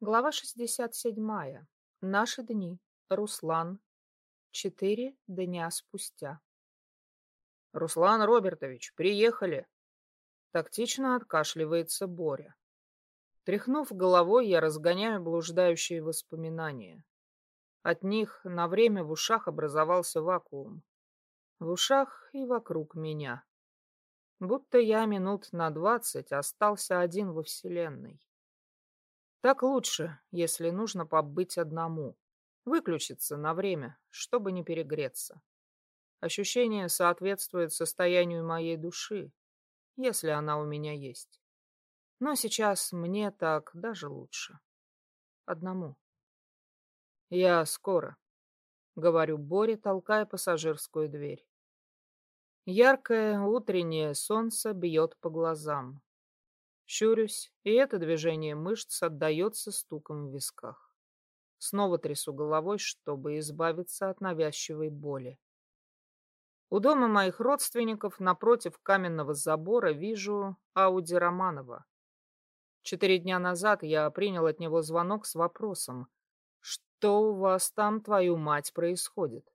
Глава 67. Наши дни. Руслан. Четыре дня спустя. «Руслан Робертович, приехали!» Тактично откашливается Боря. Тряхнув головой, я разгоняю блуждающие воспоминания. От них на время в ушах образовался вакуум. В ушах и вокруг меня. Будто я минут на двадцать остался один во Вселенной. Так лучше, если нужно побыть одному. Выключиться на время, чтобы не перегреться. Ощущение соответствует состоянию моей души, если она у меня есть. Но сейчас мне так даже лучше. Одному. Я скоро, — говорю Боре, толкая пассажирскую дверь. Яркое утреннее солнце бьет по глазам. Щурюсь, и это движение мышц отдается стуком в висках. Снова трясу головой, чтобы избавиться от навязчивой боли. У дома моих родственников напротив каменного забора вижу Ауди Романова. Четыре дня назад я принял от него звонок с вопросом, что у вас там, твою мать, происходит?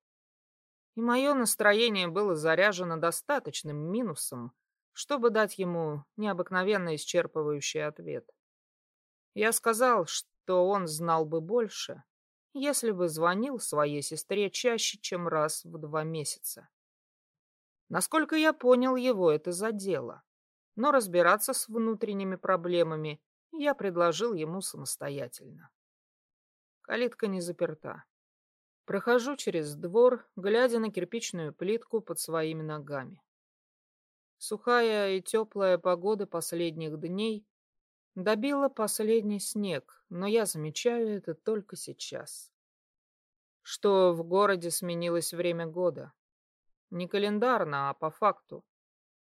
И мое настроение было заряжено достаточным минусом, чтобы дать ему необыкновенно исчерпывающий ответ. Я сказал, что он знал бы больше, если бы звонил своей сестре чаще, чем раз в два месяца. Насколько я понял, его это задело, но разбираться с внутренними проблемами я предложил ему самостоятельно. Калитка не заперта. Прохожу через двор, глядя на кирпичную плитку под своими ногами. Сухая и теплая погода последних дней добила последний снег, но я замечаю это только сейчас. Что в городе сменилось время года. Не календарно, а по факту.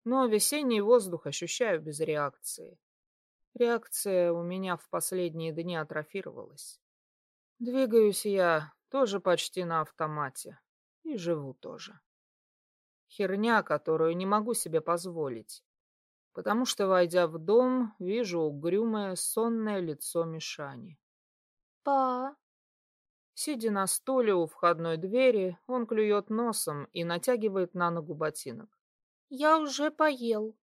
Но весенний воздух ощущаю без реакции. Реакция у меня в последние дни атрофировалась. Двигаюсь я тоже почти на автомате. И живу тоже. Херня, которую не могу себе позволить. Потому что, войдя в дом, вижу угрюмое, сонное лицо Мишани. «Па!» Сидя на стуле у входной двери, он клюет носом и натягивает на ногу ботинок. «Я уже поел».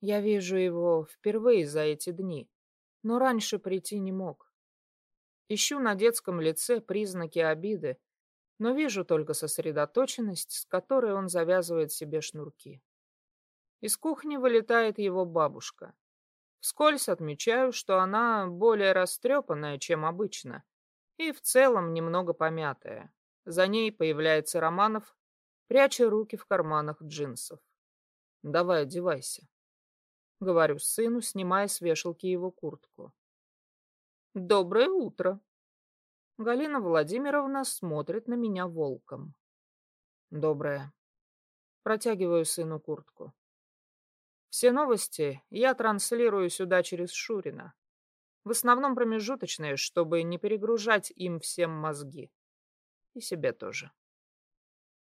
Я вижу его впервые за эти дни, но раньше прийти не мог. Ищу на детском лице признаки обиды, но вижу только сосредоточенность, с которой он завязывает себе шнурки. Из кухни вылетает его бабушка. Вскользь отмечаю, что она более растрепанная, чем обычно, и в целом немного помятая. За ней появляется Романов, пряча руки в карманах джинсов. «Давай одевайся», — говорю сыну, снимая с вешалки его куртку. «Доброе утро», Галина Владимировна смотрит на меня волком. Доброе. Протягиваю сыну куртку. Все новости я транслирую сюда через Шурина. В основном промежуточные, чтобы не перегружать им всем мозги. И себе тоже.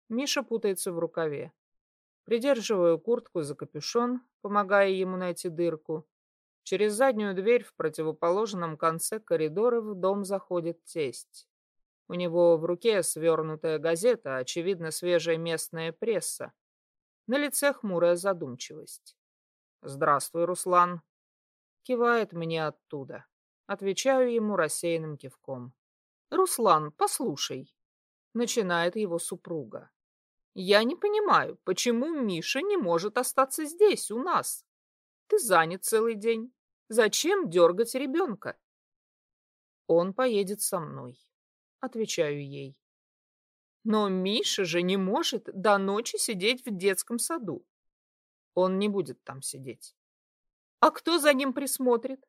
Миша путается в рукаве. Придерживаю куртку за капюшон, помогая ему найти дырку, Через заднюю дверь в противоположном конце коридора в дом заходит тесть. У него в руке свернутая газета, очевидно, свежая местная пресса. На лице хмурая задумчивость. «Здравствуй, Руслан!» Кивает мне оттуда. Отвечаю ему рассеянным кивком. «Руслан, послушай!» Начинает его супруга. «Я не понимаю, почему Миша не может остаться здесь, у нас?» Ты занят целый день. Зачем дергать ребенка? Он поедет со мной, отвечаю ей. Но Миша же не может до ночи сидеть в детском саду. Он не будет там сидеть. А кто за ним присмотрит?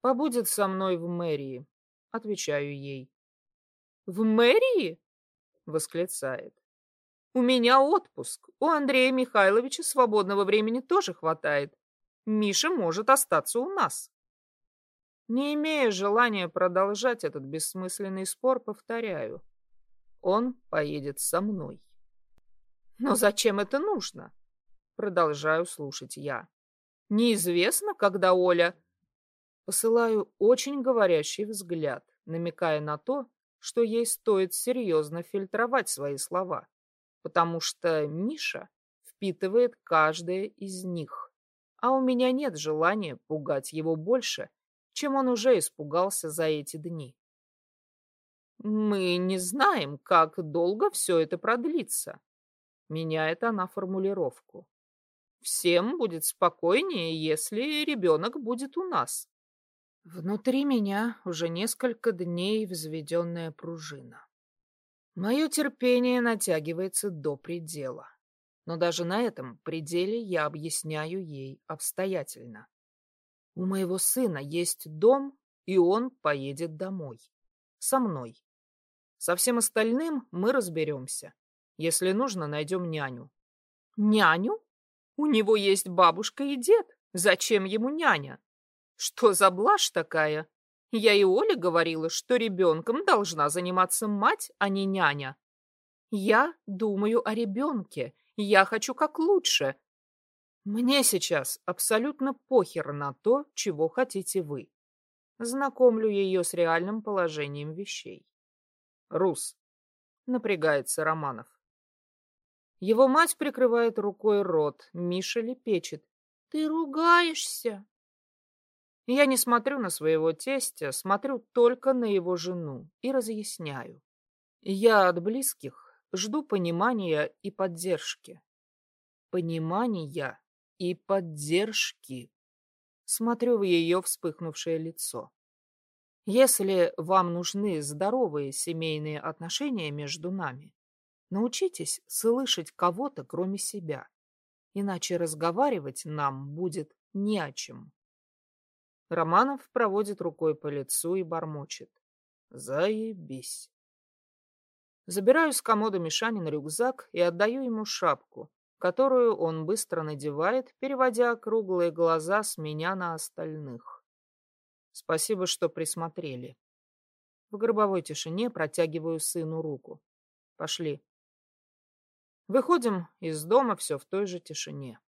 Побудет со мной в мэрии, отвечаю ей. В мэрии? восклицает. У меня отпуск. У Андрея Михайловича свободного времени тоже хватает. Миша может остаться у нас. Не имея желания продолжать этот бессмысленный спор, повторяю. Он поедет со мной. Но зачем это нужно? Продолжаю слушать я. Неизвестно, когда Оля... Посылаю очень говорящий взгляд, намекая на то, что ей стоит серьезно фильтровать свои слова, потому что Миша впитывает каждое из них, а у меня нет желания пугать его больше, чем он уже испугался за эти дни. Мы не знаем, как долго все это продлится. Меняет она формулировку. Всем будет спокойнее, если ребенок будет у нас. Внутри меня уже несколько дней взведенная пружина. Мое терпение натягивается до предела. Но даже на этом пределе я объясняю ей обстоятельно. У моего сына есть дом, и он поедет домой. Со мной. Со всем остальным мы разберемся. Если нужно, найдем няню. Няню? У него есть бабушка и дед. Зачем ему няня? Что за блажь такая? Я и Оле говорила, что ребенком должна заниматься мать, а не няня. Я думаю о ребенке. Я хочу как лучше. Мне сейчас абсолютно похер на то, чего хотите вы. Знакомлю ее с реальным положением вещей. Рус. Напрягается Романов. Его мать прикрывает рукой рот. Миша лепечет. Ты ругаешься? Я не смотрю на своего тестя, смотрю только на его жену и разъясняю. Я от близких жду понимания и поддержки. Понимания и поддержки. Смотрю в ее вспыхнувшее лицо. Если вам нужны здоровые семейные отношения между нами, научитесь слышать кого-то, кроме себя. Иначе разговаривать нам будет не о чем. Романов проводит рукой по лицу и бормочет. Заебись. Забираю с комода Мишанин рюкзак и отдаю ему шапку, которую он быстро надевает, переводя круглые глаза с меня на остальных. Спасибо, что присмотрели. В гробовой тишине протягиваю сыну руку. Пошли. Выходим из дома все в той же тишине.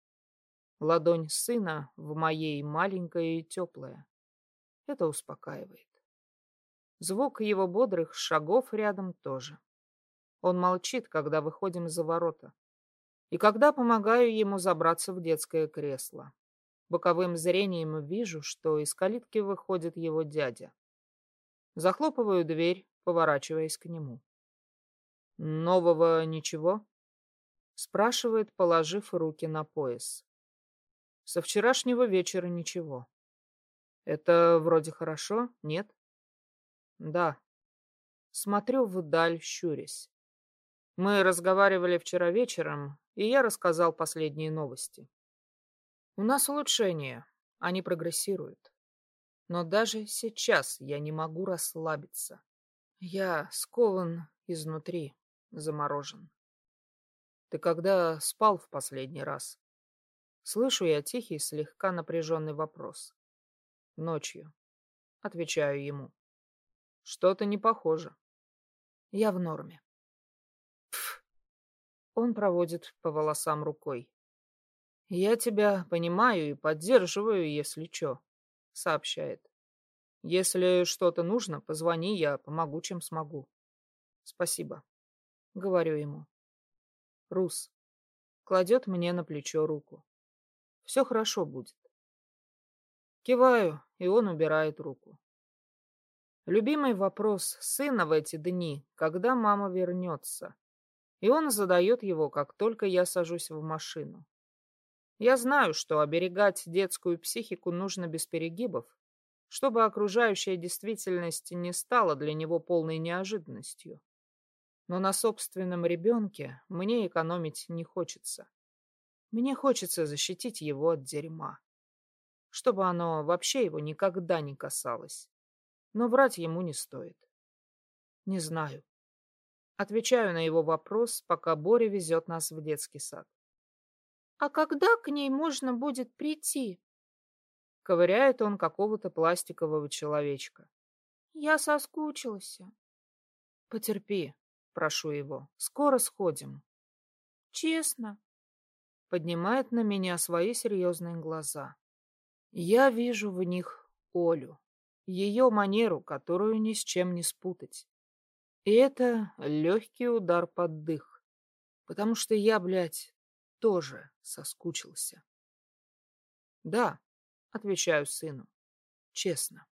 Ладонь сына в моей маленькая и теплая. Это успокаивает. Звук его бодрых шагов рядом тоже. Он молчит, когда выходим за ворота. И когда помогаю ему забраться в детское кресло. Боковым зрением вижу, что из калитки выходит его дядя. Захлопываю дверь, поворачиваясь к нему. «Нового ничего?» Спрашивает, положив руки на пояс. «Со вчерашнего вечера ничего. Это вроде хорошо, нет?» «Да». Смотрю вдаль, щурясь. Мы разговаривали вчера вечером, и я рассказал последние новости. У нас улучшения, они прогрессируют. Но даже сейчас я не могу расслабиться. Я скован изнутри, заморожен. Ты когда спал в последний раз? Слышу я тихий, слегка напряженный вопрос. Ночью. Отвечаю ему. Что-то не похоже. Я в норме. Он проводит по волосам рукой. «Я тебя понимаю и поддерживаю, если чё», — сообщает. «Если что-то нужно, позвони, я помогу, чем смогу». «Спасибо», — говорю ему. «Рус», — кладет мне на плечо руку. «Все хорошо будет». Киваю, и он убирает руку. Любимый вопрос сына в эти дни, когда мама вернется. И он задает его, как только я сажусь в машину. Я знаю, что оберегать детскую психику нужно без перегибов, чтобы окружающая действительность не стала для него полной неожиданностью. Но на собственном ребенке мне экономить не хочется. Мне хочется защитить его от дерьма. Чтобы оно вообще его никогда не касалось. Но врать ему не стоит. Не знаю. Отвечаю на его вопрос, пока Боря везет нас в детский сад. А когда к ней можно будет прийти? Ковыряет он какого-то пластикового человечка. Я соскучился. Потерпи, прошу его. Скоро сходим. Честно. Поднимает на меня свои серьезные глаза. Я вижу в них Олю, ее манеру, которую ни с чем не спутать. И это легкий удар под дых, потому что я, блядь, тоже соскучился. Да, отвечаю сыну, честно.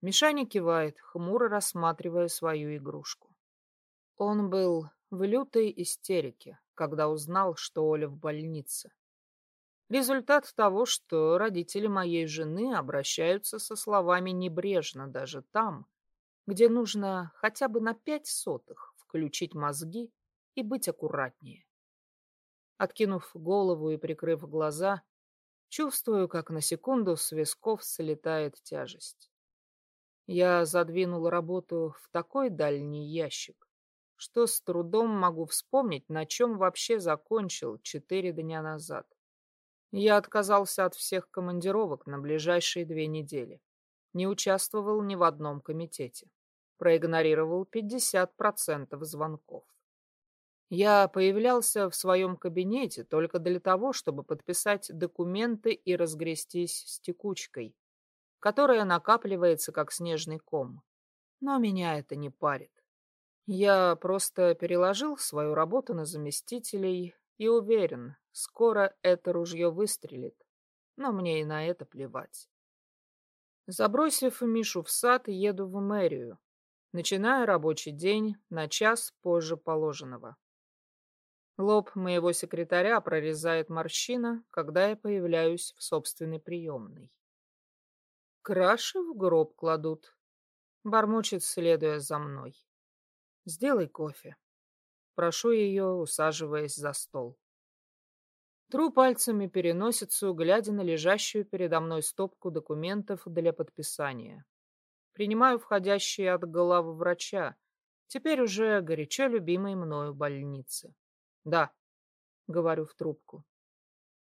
Мишаня кивает, хмуро рассматривая свою игрушку. Он был в лютой истерике, когда узнал, что Оля в больнице. Результат того, что родители моей жены обращаются со словами небрежно даже там, где нужно хотя бы на пять сотых включить мозги и быть аккуратнее. Откинув голову и прикрыв глаза, чувствую, как на секунду с висков слетает тяжесть. Я задвинул работу в такой дальний ящик, что с трудом могу вспомнить, на чем вообще закончил четыре дня назад. Я отказался от всех командировок на ближайшие две недели. Не участвовал ни в одном комитете. Проигнорировал 50% звонков. Я появлялся в своем кабинете только для того, чтобы подписать документы и разгрестись с текучкой, которая накапливается как снежный ком. Но меня это не парит. Я просто переложил свою работу на заместителей и уверен, скоро это ружье выстрелит, но мне и на это плевать. Забросив Мишу в сад, еду в мэрию, начиная рабочий день на час позже положенного. Лоб моего секретаря прорезает морщина, когда я появляюсь в собственной приемной. Краши в гроб кладут. Бормочет, следуя за мной. Сделай кофе. Прошу ее, усаживаясь за стол. Тру пальцами переносицу, глядя на лежащую передо мной стопку документов для подписания. Принимаю входящие от головы врача, теперь уже горячо любимой мною больницы. Да, говорю в трубку.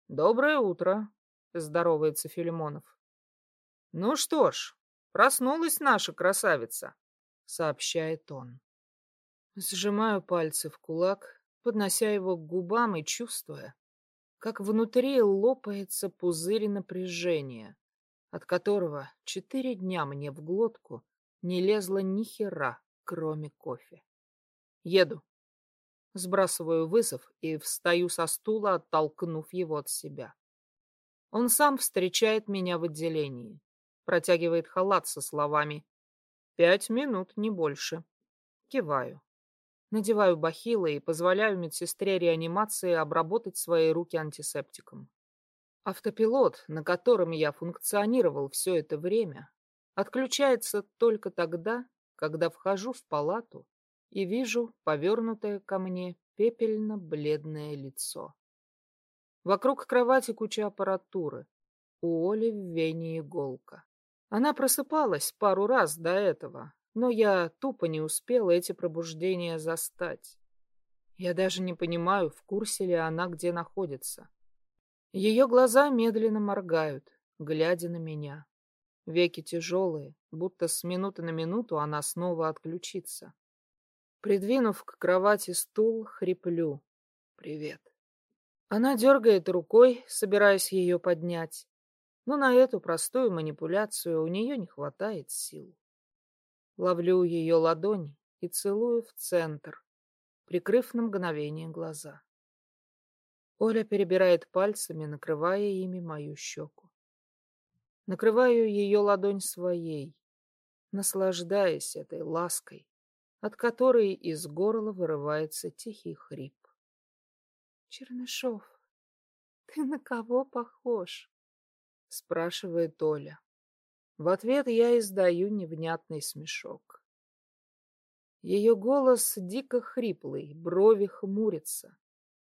Доброе утро, здоровается Филимонов. Ну что ж, проснулась наша красавица, сообщает он. Сжимаю пальцы в кулак, поднося его к губам и чувствуя, как внутри лопается пузырь напряжения, от которого четыре дня мне в глотку не лезло ни хера, кроме кофе. Еду. Сбрасываю вызов и встаю со стула, оттолкнув его от себя. Он сам встречает меня в отделении, протягивает халат со словами «Пять минут, не больше». Киваю. Надеваю бахилы и позволяю медсестре реанимации обработать свои руки антисептиком. Автопилот, на котором я функционировал все это время, отключается только тогда, когда вхожу в палату и вижу повернутое ко мне пепельно-бледное лицо. Вокруг кровати куча аппаратуры. У Оли в вене иголка. Она просыпалась пару раз до этого, но я тупо не успел эти пробуждения застать. Я даже не понимаю, в курсе ли она, где находится. Ее глаза медленно моргают, глядя на меня. Веки тяжелые, будто с минуты на минуту она снова отключится. Придвинув к кровати стул, хриплю. «Привет». Она дергает рукой, собираясь ее поднять, но на эту простую манипуляцию у нее не хватает сил. Ловлю ее ладонь и целую в центр, прикрыв на мгновение глаза. Оля перебирает пальцами, накрывая ими мою щеку. Накрываю ее ладонь своей, наслаждаясь этой лаской, от которой из горла вырывается тихий хрип. Чернышов, ты на кого похож? — спрашивает Оля. В ответ я издаю невнятный смешок. Ее голос дико хриплый, брови хмурятся.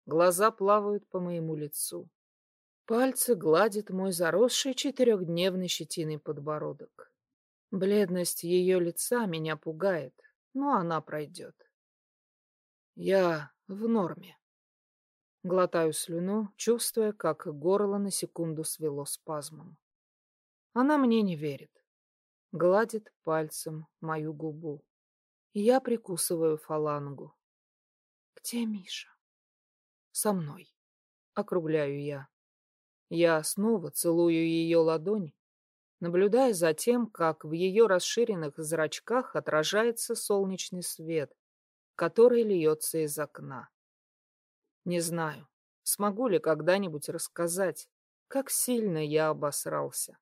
Глаза плавают по моему лицу. Пальцы гладят мой заросший четырехдневный щетиной подбородок. Бледность ее лица меня пугает, но она пройдет. Я в норме. Глотаю слюну, чувствуя, как горло на секунду свело спазмом. Она мне не верит. Гладит пальцем мою губу. Я прикусываю фалангу. Где Миша? Со мной. Округляю я. Я снова целую ее ладонь, наблюдая за тем, как в ее расширенных зрачках отражается солнечный свет, который льется из окна. Не знаю, смогу ли когда-нибудь рассказать, как сильно я обосрался.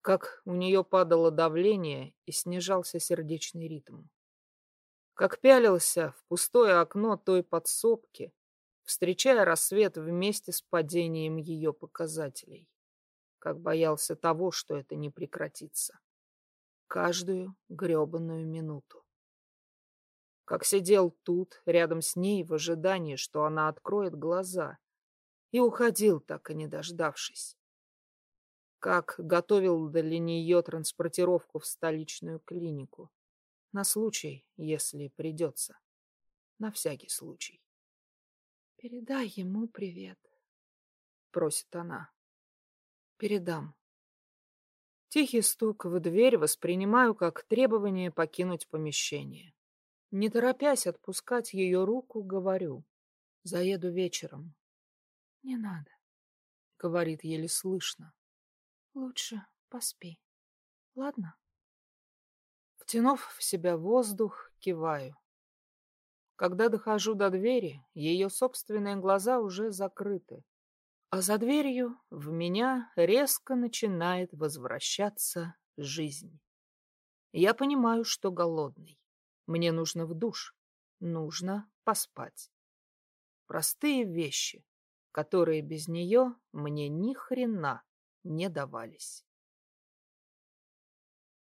Как у нее падало давление и снижался сердечный ритм. Как пялился в пустое окно той подсобки, встречая рассвет вместе с падением ее показателей. Как боялся того, что это не прекратится. Каждую гребаную минуту. Как сидел тут, рядом с ней, в ожидании, что она откроет глаза, и уходил, так и не дождавшись. Как готовил для нее транспортировку в столичную клинику. На случай, если придется. На всякий случай. «Передай ему привет», — просит она. «Передам». Тихий стук в дверь воспринимаю как требование покинуть помещение. Не торопясь отпускать ее руку, говорю. Заеду вечером. «Не надо», — говорит еле слышно. «Лучше поспи. Ладно?» Втянув в себя воздух, киваю. Когда дохожу до двери, ее собственные глаза уже закрыты. А за дверью в меня резко начинает возвращаться жизнь. Я понимаю, что голодный. Мне нужно в душ. Нужно поспать. Простые вещи, которые без нее мне ни хрена не давались.